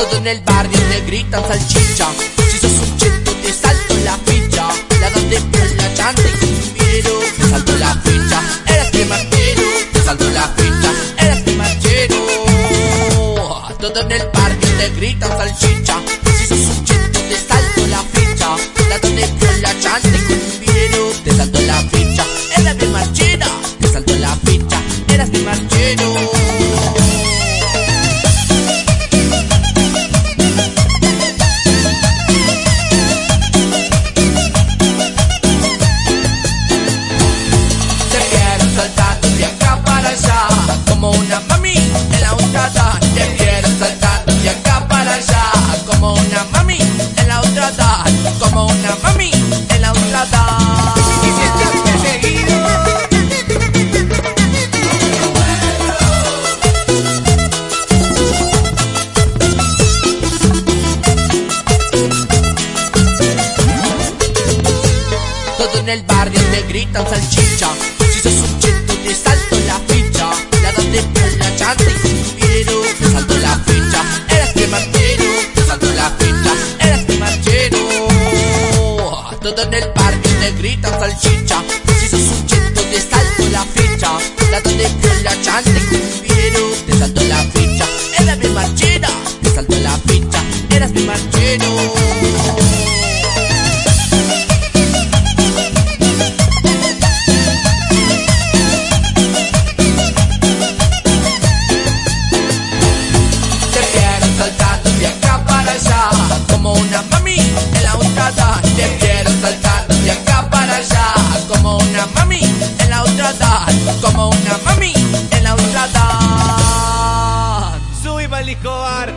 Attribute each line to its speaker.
Speaker 1: el barrio te gritan salchicha. Si sos un cheto te salto la ficha. La donde por la chanta y cumbiero. Te salto la ficha. Eres que marchero. Te salto la ficha. Eres que marchero. Todo en el barrio te gritan salchicha. Como una mami en la ultrada Te quiero saltando de acá para allá Como una mami en la ultrada Como una mami en la
Speaker 2: perseguido,
Speaker 1: Todo en el barrio te gritan salchicha Todo en el barrio te gritan salchicha. Si sos un cheto te salto la ficha. La donde por la y cumbiero Te salto la ficha, eres mi marchera Te salto la ficha, eres mi marchero Como una mami en la ultrada
Speaker 2: soy Escobar